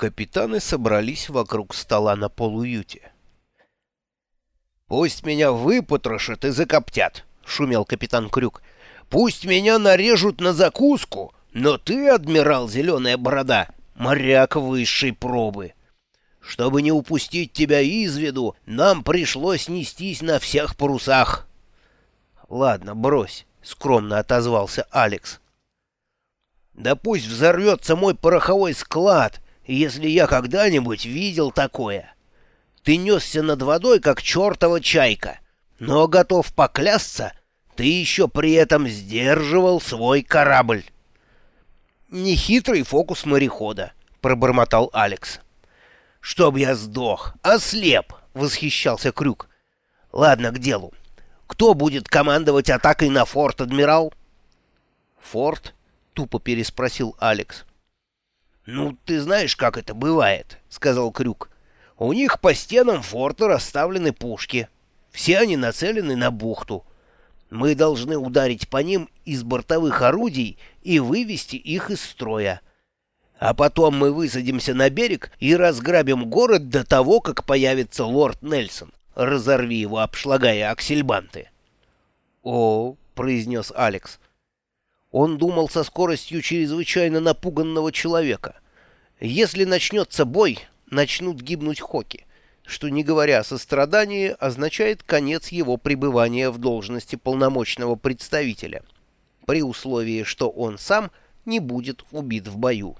Капитаны собрались вокруг стола на полуюте. «Пусть меня выпотрошат и закоптят», — шумел капитан Крюк. «Пусть меня нарежут на закуску, но ты, адмирал Зеленая Борода, моряк высшей пробы. Чтобы не упустить тебя из виду, нам пришлось нестись на всех парусах». «Ладно, брось», — скромно отозвался Алекс. «Да пусть взорвется мой пороховой склад», если я когда-нибудь видел такое. Ты несся над водой, как чертова чайка, но готов поклясться, ты еще при этом сдерживал свой корабль. «Нехитрый фокус морехода», — пробормотал Алекс. «Чтоб я сдох, ослеп!» — восхищался Крюк. «Ладно, к делу. Кто будет командовать атакой на форт, адмирал?» «Форт?» — тупо переспросил Алекс. «Ну, ты знаешь, как это бывает», — сказал Крюк. «У них по стенам форта расставлены пушки. Все они нацелены на бухту. Мы должны ударить по ним из бортовых орудий и вывести их из строя. А потом мы высадимся на берег и разграбим город до того, как появится лорд Нельсон. Разорви его, обшлагая аксельбанты». «О», — произнес Алекс, — он думал со скоростью чрезвычайно напуганного человека. Если начнется бой, начнут гибнуть Хоки, что, не говоря о сострадании, означает конец его пребывания в должности полномочного представителя, при условии, что он сам не будет убит в бою.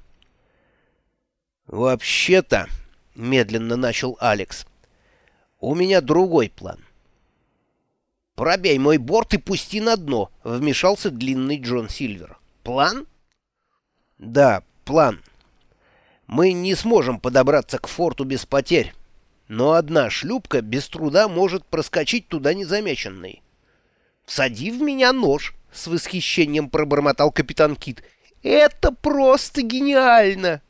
«Вообще-то», — медленно начал Алекс, — «у меня другой план. «Пробей мой борт и пусти на дно», — вмешался длинный Джон Сильвер. «План?» «Да, план. Мы не сможем подобраться к форту без потерь, но одна шлюпка без труда может проскочить туда незамеченной». «Всади в меня нож», — с восхищением пробормотал капитан Кит. «Это просто гениально!»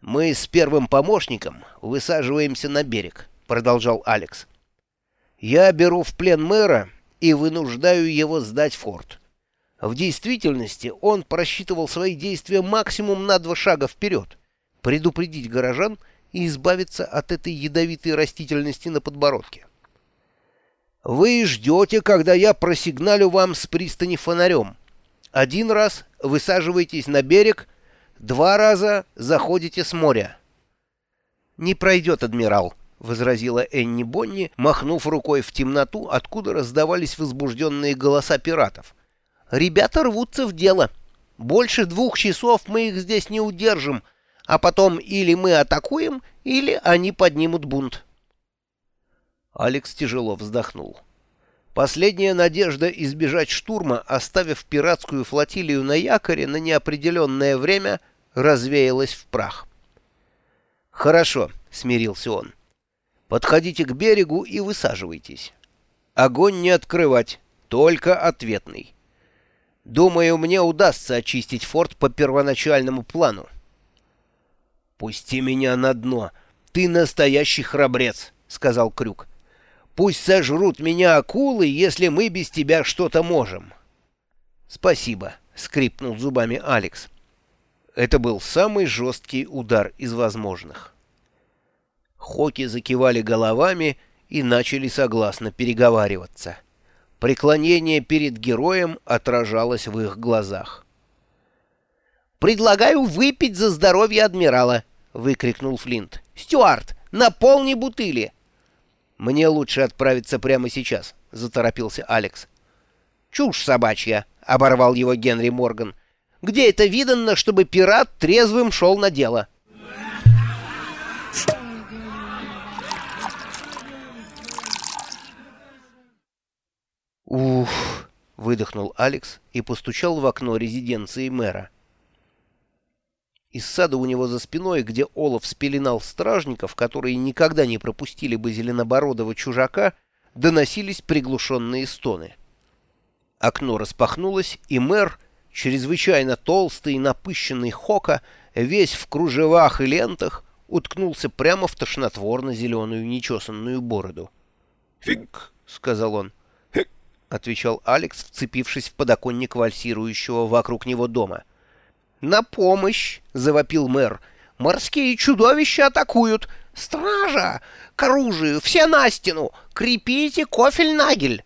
«Мы с первым помощником высаживаемся на берег», — продолжал Алекс. Я беру в плен мэра и вынуждаю его сдать форт. В действительности он просчитывал свои действия максимум на два шага вперед, предупредить горожан и избавиться от этой ядовитой растительности на подбородке. Вы ждете, когда я просигналю вам с пристани фонарем. Один раз высаживаетесь на берег, два раза заходите с моря. Не пройдет, адмирал, — возразила Энни Бонни, махнув рукой в темноту, откуда раздавались возбужденные голоса пиратов. «Ребята рвутся в дело. Больше двух часов мы их здесь не удержим, а потом или мы атакуем, или они поднимут бунт». Алекс тяжело вздохнул. Последняя надежда избежать штурма, оставив пиратскую флотилию на якоре на неопределенное время, развеялась в прах. «Хорошо», — смирился он. Подходите к берегу и высаживайтесь. Огонь не открывать, только ответный. Думаю, мне удастся очистить форт по первоначальному плану. «Пусти меня на дно. Ты настоящий храбрец», — сказал Крюк. «Пусть сожрут меня акулы, если мы без тебя что-то можем». «Спасибо», — скрипнул зубами Алекс. Это был самый жесткий удар из возможных. Хоки закивали головами и начали согласно переговариваться. Преклонение перед героем отражалось в их глазах. «Предлагаю выпить за здоровье адмирала!» — выкрикнул Флинт. «Стюарт, наполни бутыли!» «Мне лучше отправиться прямо сейчас», — заторопился Алекс. «Чушь собачья!» — оборвал его Генри Морган. «Где это видано, чтобы пират трезвым шел на дело?» «Уф!» — выдохнул Алекс и постучал в окно резиденции мэра. Из сада у него за спиной, где Олаф спеленал стражников, которые никогда не пропустили бы зеленобородого чужака, доносились приглушенные стоны. Окно распахнулось, и мэр, чрезвычайно толстый и напыщенный Хока, весь в кружевах и лентах, уткнулся прямо в тошнотворно-зеленую нечесанную бороду. «Фиг!» — сказал он. — отвечал Алекс, вцепившись в подоконник вальсирующего вокруг него дома. «На помощь!» — завопил мэр. Морские чудовища атакуют! Стража! К оружию! Все на стену! Крепите кофель-нагель!»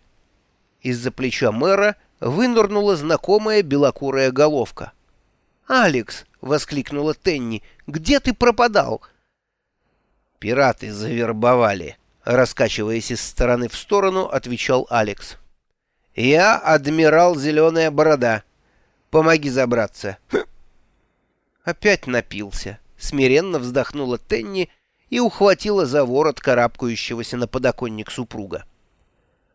Из-за плеча мэра вынырнула знакомая белокурая головка. «Алекс!» — воскликнула Тенни. «Где ты пропадал?» «Пираты завербовали», — раскачиваясь из стороны в сторону, отвечал Алекс. «Я адмирал Зеленая Борода. Помоги забраться». Опять напился. Смиренно вздохнула Тенни и ухватила за ворот карабкающегося на подоконник супруга.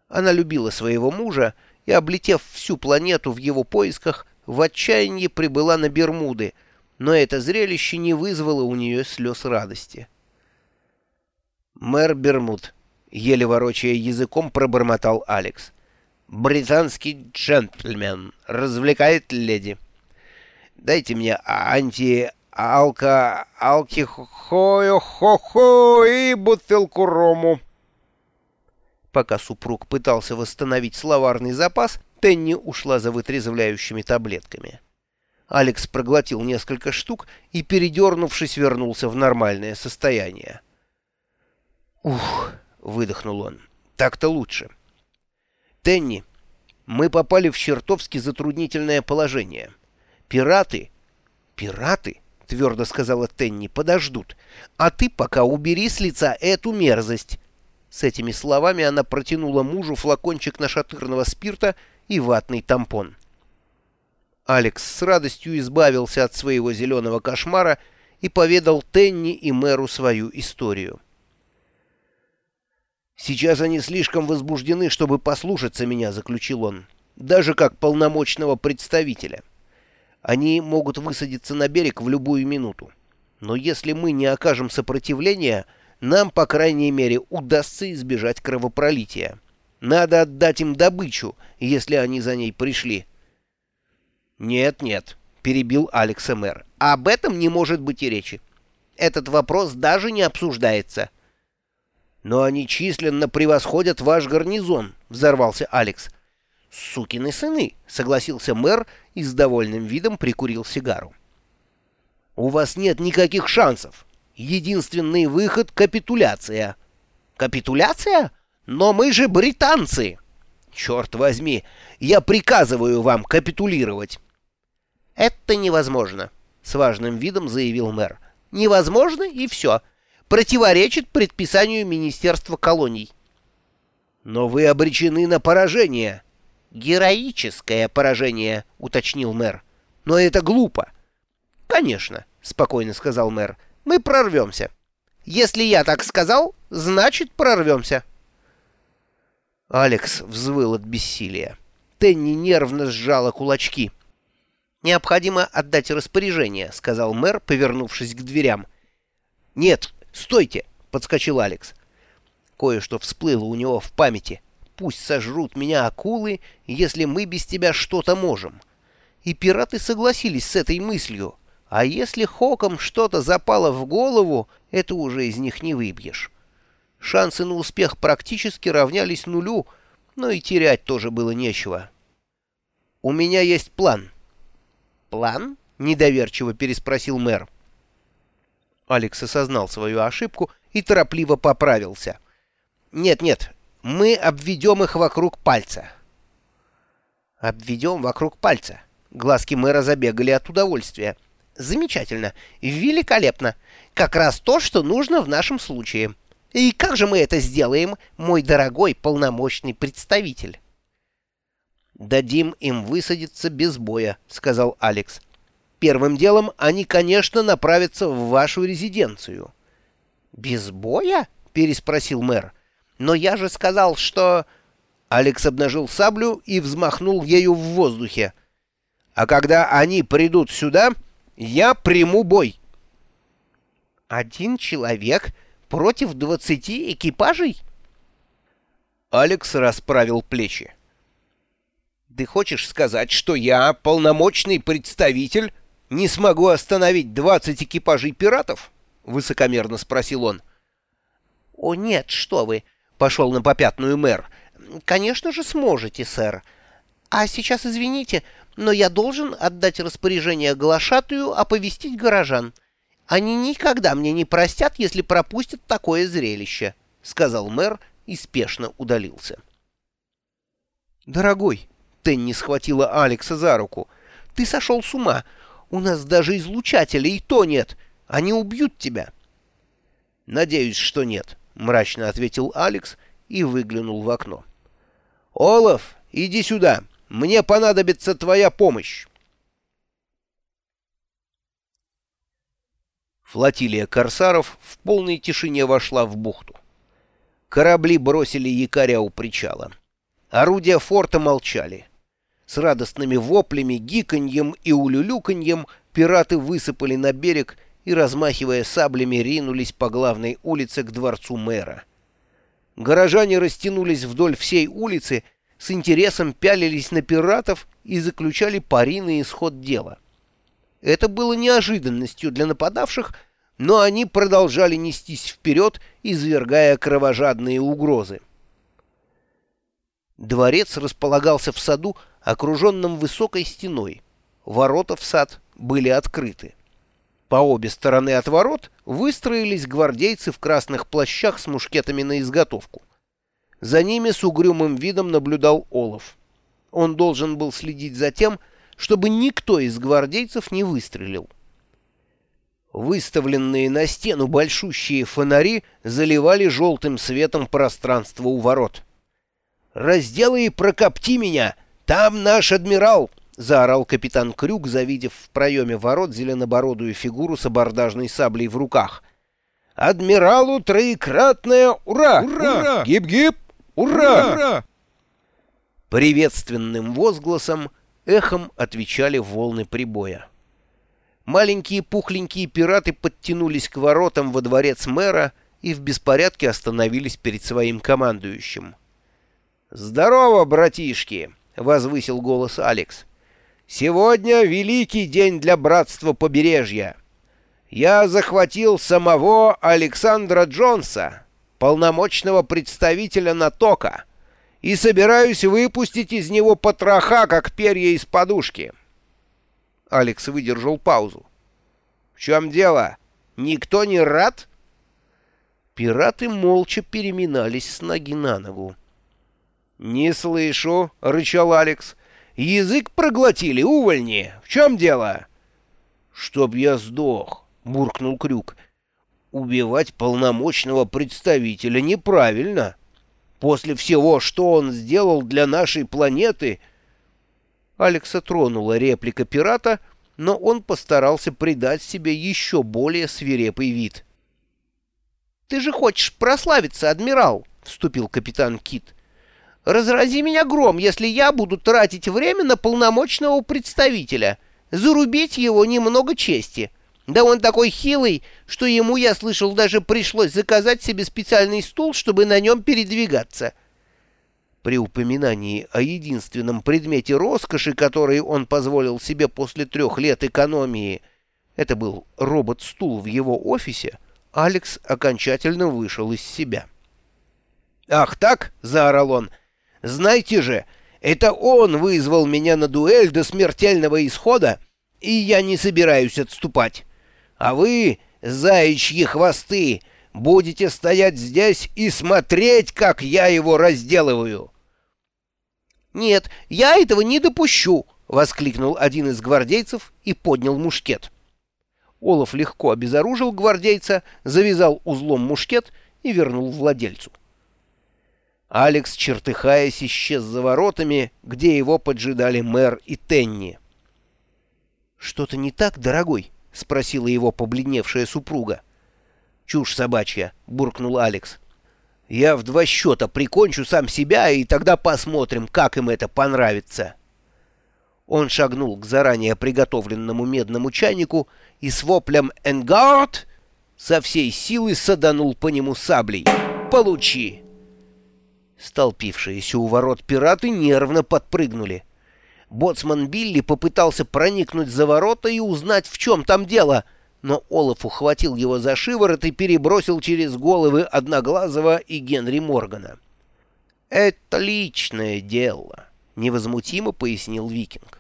Она любила своего мужа и, облетев всю планету в его поисках, в отчаянии прибыла на Бермуды, но это зрелище не вызвало у нее слез радости. «Мэр Бермуд», — еле ворочая языком, пробормотал Алекс. «Британский джентльмен развлекает леди. Дайте мне анти алка алки хо хо хо и бутылку рому». Пока супруг пытался восстановить словарный запас, Тенни ушла за вытрезвляющими таблетками. Алекс проглотил несколько штук и, передернувшись, вернулся в нормальное состояние. «Ух!» — выдохнул он. «Так-то лучше». «Тенни, мы попали в чертовски затруднительное положение. Пираты...» «Пираты?» — твердо сказала Тенни. «Подождут. А ты пока убери с лица эту мерзость. С этими словами она протянула мужу флакончик нашатырного спирта и ватный тампон. Алекс с радостью избавился от своего зеленого кошмара и поведал Тенни и мэру свою историю. «Сейчас они слишком возбуждены, чтобы послушаться меня», — заключил он, — «даже как полномочного представителя. Они могут высадиться на берег в любую минуту. Но если мы не окажем сопротивления, — нам, по крайней мере, удастся избежать кровопролития. Надо отдать им добычу, если они за ней пришли. «Нет-нет», — перебил Алекса мэр, — «об этом не может быть и речи. Этот вопрос даже не обсуждается». «Но они численно превосходят ваш гарнизон», — взорвался Алекс. «Сукины сыны», — согласился мэр и с довольным видом прикурил сигару. «У вас нет никаких шансов. Единственный выход — капитуляция. Капитуляция? Но мы же британцы! Черт возьми, я приказываю вам капитулировать. Это невозможно, — с важным видом заявил мэр. Невозможно и все. Противоречит предписанию Министерства колоний. Но вы обречены на поражение. Героическое поражение, — уточнил мэр. Но это глупо. Конечно, — спокойно сказал мэр. Мы прорвемся. Если я так сказал, значит прорвемся. Алекс взвыл от бессилия. Тенни нервно сжала кулачки. «Необходимо отдать распоряжение», — сказал мэр, повернувшись к дверям. «Нет, стойте!» — подскочил Алекс. Кое-что всплыло у него в памяти. «Пусть сожрут меня акулы, если мы без тебя что-то можем». И пираты согласились с этой мыслью. А если Хоком что-то запало в голову, это уже из них не выбьешь. Шансы на успех практически равнялись нулю, но и терять тоже было нечего. «У меня есть план». «План?» — недоверчиво переспросил мэр. Алекс осознал свою ошибку и торопливо поправился. «Нет-нет, мы обведем их вокруг пальца». «Обведем вокруг пальца». Глазки мэра забегали от удовольствия. Замечательно. Великолепно. Как раз то, что нужно в нашем случае. И как же мы это сделаем, мой дорогой полномочный представитель? «Дадим им высадиться без боя», — сказал Алекс. «Первым делом они, конечно, направятся в вашу резиденцию». «Без боя?» — переспросил мэр. «Но я же сказал, что...» Алекс обнажил саблю и взмахнул ею в воздухе. «А когда они придут сюда...» Я приму бой. Один человек против двадцати экипажей? Алекс расправил плечи. Ты хочешь сказать, что я, полномочный представитель, не смогу остановить двадцать экипажей пиратов? Высокомерно спросил он. О нет, что вы, пошел на попятную мэр. Конечно же сможете, сэр. А сейчас извините, но я должен отдать распоряжение глашатую оповестить горожан. Они никогда мне не простят, если пропустят такое зрелище», — сказал мэр и спешно удалился. «Дорогой», — Тенни схватила Алекса за руку, — «ты сошел с ума. У нас даже излучателя и то нет. Они убьют тебя». «Надеюсь, что нет», — мрачно ответил Алекс и выглянул в окно. «Олаф, иди сюда. Мне понадобится твоя помощь». Флотилия корсаров в полной тишине вошла в бухту. Корабли бросили якоря у причала. Орудия форта молчали. С радостными воплями, гиканьем и улюлюканьем пираты высыпали на берег и, размахивая саблями, ринулись по главной улице к дворцу мэра. Горожане растянулись вдоль всей улицы, с интересом пялились на пиратов и заключали пари на исход дела. Это было неожиданностью для нападавших, но они продолжали нестись вперед, извергая кровожадные угрозы. Дворец располагался в саду, окруженном высокой стеной. Ворота в сад были открыты. По обе стороны от ворот выстроились гвардейцы в красных плащах с мушкетами на изготовку. За ними с угрюмым видом наблюдал Олаф. Он должен был следить за тем, чтобы никто из гвардейцев не выстрелил. Выставленные на стену большущие фонари заливали желтым светом пространство у ворот. «Разделай и прокопти меня! Там наш адмирал!» — заорал капитан Крюк, завидев в проеме ворот зеленобородую фигуру с абордажной саблей в руках. «Адмиралу троекратное ура! Ура! Гип-гип! Ура! Ура!» Приветственным возгласом эхом отвечали волны прибоя. Маленькие пухленькие пираты подтянулись к воротам во дворец мэра и в беспорядке остановились перед своим командующим. «Здорово, братишки!» — возвысил голос Алекс. Сегодня великий день для братства побережья. Я захватил самого Александра Джонса, полномочного представителя Натока, и собираюсь выпустить из него потроха, как перья из подушки. Алекс выдержал паузу. — В чем дело? Никто не рад? Пираты молча переминались с ноги на ногу. — Не слышу, — рычал Алекс. — Язык проглотили, увольни. В чем дело? — Чтоб я сдох, — буркнул Крюк. — Убивать полномочного представителя неправильно. После всего, что он сделал для нашей планеты... Алекса тронула реплика пирата, но он постарался придать себе еще более свирепый вид. — Ты же хочешь прославиться, адмирал, — вступил капитан Кит. — Разрази меня гром, если я буду тратить время на полномочного представителя. Зарубить его немного чести. Да он такой хилый, что ему, я слышал, даже пришлось заказать себе специальный стул, чтобы на нем передвигаться. При упоминании о единственном предмете роскоши, который он позволил себе после трех лет экономии, это был робот-стул в его офисе, Алекс окончательно вышел из себя. «Ах так!» — заорал он — знаете же, это он вызвал меня на дуэль до смертельного исхода, и я не собираюсь отступать. А вы, заячьи хвосты, будете стоять здесь и смотреть, как я его разделываю. «Нет, я этого не допущу!» — воскликнул один из гвардейцев и поднял мушкет. Олаф легко обезоружил гвардейца, завязал узлом мушкет и вернул владельцу. Алекс, чертыхаясь, исчез за воротами, где его поджидали мэр и Тенни. «Что-то не так, дорогой?» — спросила его побледневшая супруга. «Чушь собачья», — буркнул Алекс. «Я в два счета прикончу сам себя, и тогда посмотрим, как им это понравится». Он шагнул к заранее приготовленному медному чайнику и с воплем «Энгард!» со всей силы саданул по нему саблей. «Получи!» Столпившиеся у ворот пираты нервно подпрыгнули. Боцман Билли попытался проникнуть за ворота и узнать, в чем там дело, но Олаф ухватил его за шиворот и перебросил через головы Одноглазого и Генри Моргана. «Это личное дело», — невозмутимо пояснил Викинг.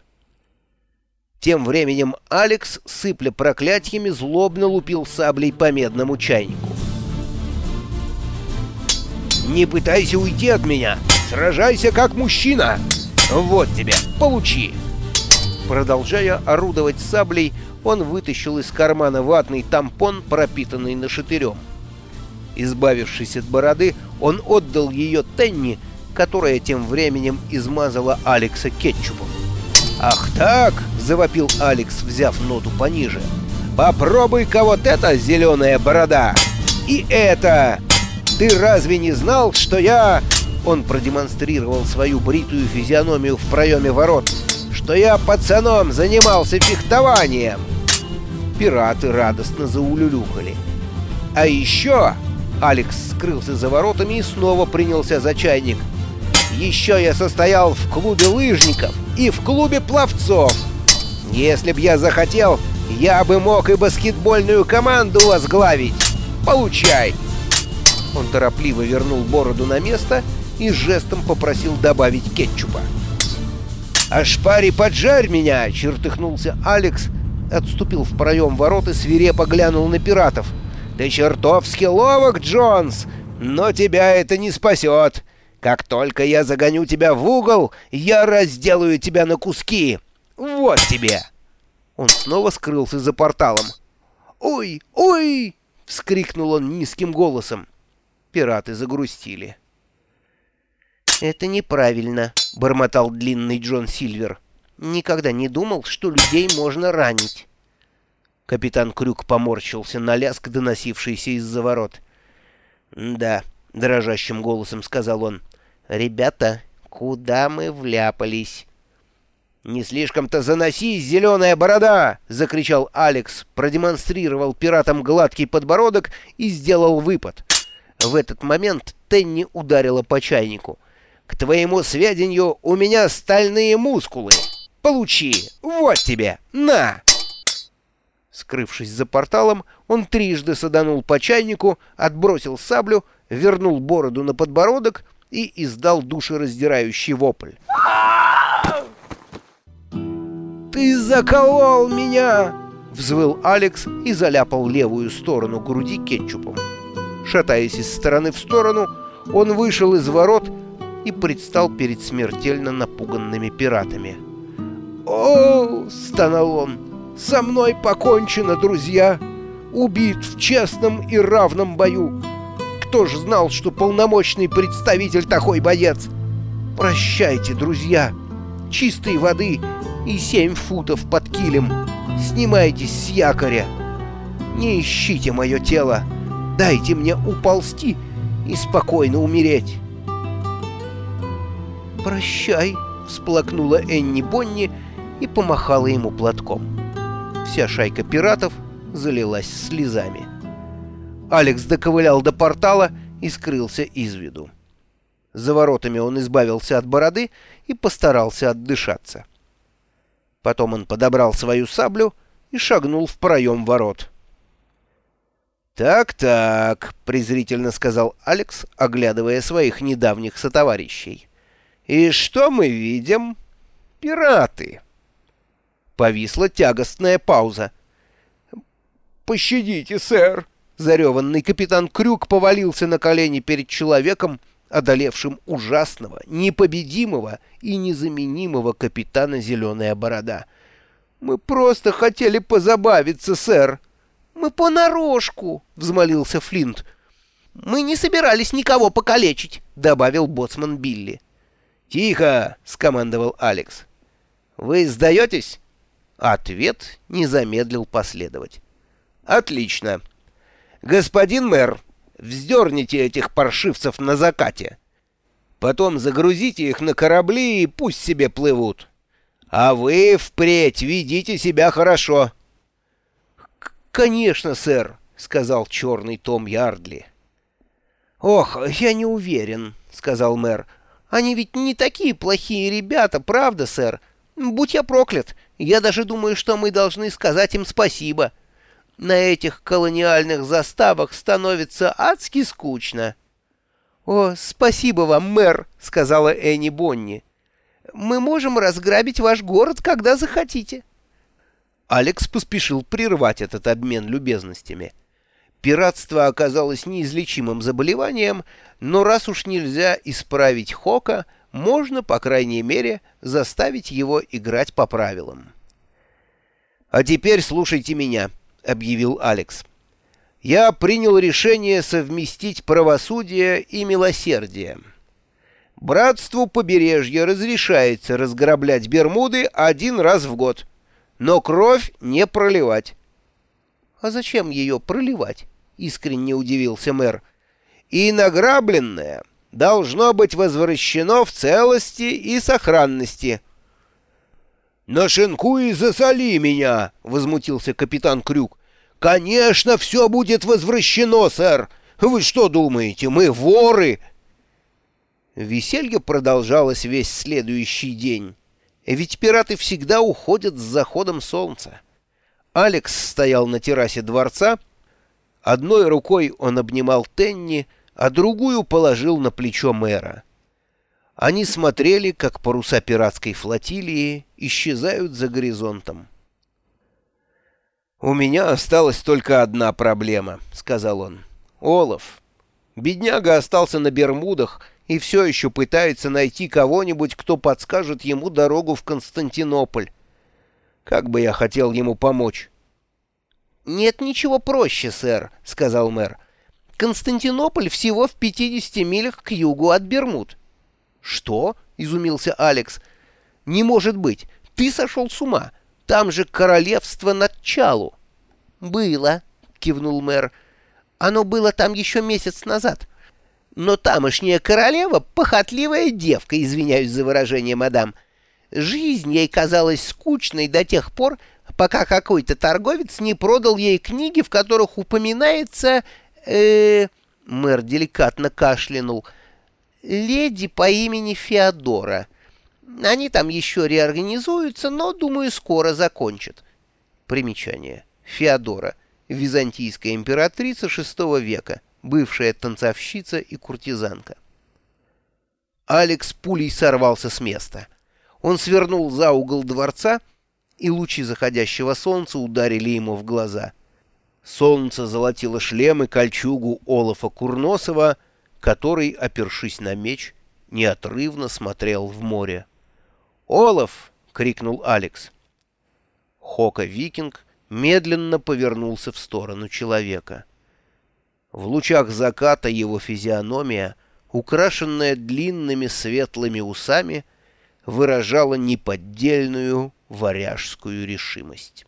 Тем временем Алекс, сыпля проклятиями, злобно лупил саблей по медному чайнику. «Не пытайся уйти от меня! Сражайся как мужчина! Вот тебе, получи!» Продолжая орудовать саблей, он вытащил из кармана ватный тампон, пропитанный нашатырем. Избавившись от бороды, он отдал ее Тенни, которая тем временем измазала Алекса кетчупом. «Ах так!» — завопил Алекс, взяв ноту пониже. «Попробуй-ка вот это, зеленая борода! И это! Ты разве не знал, что я...» Он продемонстрировал свою бритую физиономию в проеме ворот. «Что я пацаном занимался фехтованием!» Пираты радостно заулюлюхали. «А еще...» Алекс скрылся за воротами и снова принялся за чайник. «Еще я состоял в клубе лыжников и в клубе пловцов. Если б я захотел, я бы мог и баскетбольную команду возглавить. Получай!» Он торопливо вернул бороду на место и жестом попросил добавить кетчупа. «Ашпари, поджарь меня!» — чертыхнулся Алекс, отступил в проем ворот и свирепо глянул на пиратов. «Ты чертовски ловок, Джонс, но тебя это не спасет. Как только я загоню тебя в угол, я разделаю тебя на куски. Вот тебе!» Он снова скрылся за порталом. «Ой, ой!» — вскрикнул он низким голосом. Пираты загрустили. «Это неправильно», — бормотал длинный Джон Сильвер. «Никогда не думал, что людей можно ранить». Капитан Крюк поморщился на лязг, доносившийся из-за ворот. «Да», — дрожащим голосом сказал он, — «ребята, куда мы вляпались?» «Не слишком-то заносись, зеленая борода!» — закричал Алекс, продемонстрировал пиратам гладкий подбородок и сделал выпад. В этот момент Тенни ударила по чайнику. К твоему сведению, у меня стальные мускулы. Получи! Вот тебе! На!» Скрывшись за порталом, он трижды саданул по чайнику, отбросил саблю, вернул бороду на подбородок и издал душераздирающий вопль. «Ты заколол меня!» — взвыл Алекс и заляпал левую сторону груди кетчупом. Шатаясь из стороны в сторону, он вышел из ворот и предстал перед смертельно напуганными пиратами. «О!» — стонал он. «Со мной покончено, друзья! Убит в честном и равном бою! Кто ж знал, что полномочный представитель такой боец? Прощайте, друзья! Чистой воды и семь футов под килем! Снимайтесь с якоря! Не ищите мое тело! Дайте мне уползти и спокойно умереть!» «Прощай!» — всплакнула Энни Бонни и помахала ему платком. Вся шайка пиратов залилась слезами. Алекс доковылял до портала и скрылся из виду. За воротами он избавился от бороды и постарался отдышаться. Потом он подобрал свою саблю и шагнул в проем ворот. «Так-так», — презрительно сказал Алекс, оглядывая своих недавних сотоварищей. И что мы видим? Пираты. Повисла тягостная пауза. «Пощадите, сэр!» Зареванный капитан Крюк повалился на колени перед человеком, одолевшим ужасного, непобедимого и незаменимого капитана Зеленая Борода. «Мы просто хотели позабавиться, сэр!» «Мы понарошку!» — взмолился Флинт. «Мы не собирались никого покалечить!» — добавил боцман Билли. «Тихо!» — скомандовал Алекс. «Вы сдаетесь?» Ответ не замедлил последовать. «Отлично. Господин мэр, вздерните этих паршивцев на закате. Потом загрузите их на корабли и пусть себе плывут. А вы впредь ведите себя хорошо». «Конечно, сэр», — сказал черный Том Ярдли. «Ох, я не уверен», — сказал мэр. Они ведь не такие плохие ребята, правда, сэр? Будь я проклят, я даже думаю, что мы должны сказать им спасибо. На этих колониальных заставах становится адски скучно. — О, спасибо вам, мэр, — сказала Энни Бонни. — Мы можем разграбить ваш город, когда захотите. Алекс поспешил прервать этот обмен любезностями. Пиратство оказалось неизлечимым заболеванием, но раз уж нельзя исправить Хока, можно, по крайней мере, заставить его играть по правилам. «А теперь слушайте меня», — объявил Алекс. «Я принял решение совместить правосудие и милосердие. Братству побережья разрешается разграблять Бермуды один раз в год» но кровь не проливать. — А зачем ее проливать? — искренне удивился мэр. — И награбленное должно быть возвращено в целости и сохранности. — Нашинкуй и засоли меня! — возмутился капитан Крюк. — Конечно, все будет возвращено, сэр! Вы что думаете, мы воры? Веселье продолжалось весь следующий день. Ведь пираты всегда уходят с заходом солнца. Алекс стоял на террасе дворца. Одной рукой он обнимал Тенни, а другую положил на плечо мэра. Они смотрели, как паруса пиратской флотилии исчезают за горизонтом. «У меня осталась только одна проблема», — сказал он. «Олаф. Бедняга остался на Бермудах, и все еще пытается найти кого-нибудь, кто подскажет ему дорогу в Константинополь. Как бы я хотел ему помочь. «Нет ничего проще, сэр», — сказал мэр. «Константинополь всего в 50 милях к югу от Бермуд». «Что?» — изумился Алекс. «Не может быть! Ты сошел с ума! Там же королевство Началу!» «Было», — кивнул мэр. «Оно было там еще месяц назад. Но тамошняя королева — похотливая девка, извиняюсь за выражение, мадам. Жизнь ей казалась скучной до тех пор, пока какой-то торговец не продал ей книги, в которых упоминается... Э, мэр деликатно кашлянул. Леди по имени Феодора. Они там еще реорганизуются, но, думаю, скоро закончат. Примечание. Феодора. Византийская императрица VI века бывшая танцовщица и куртизанка. Алекс пулей сорвался с места. Он свернул за угол дворца, и лучи заходящего солнца ударили ему в глаза. Солнце золотило шлем и кольчугу Олафа Курносова, который, опершись на меч, неотрывно смотрел в море. «Олаф!» — крикнул Алекс. Хока-викинг медленно повернулся в сторону человека — в лучах заката его физиономия, украшенная длинными светлыми усами, выражала неподдельную варяжскую решимость.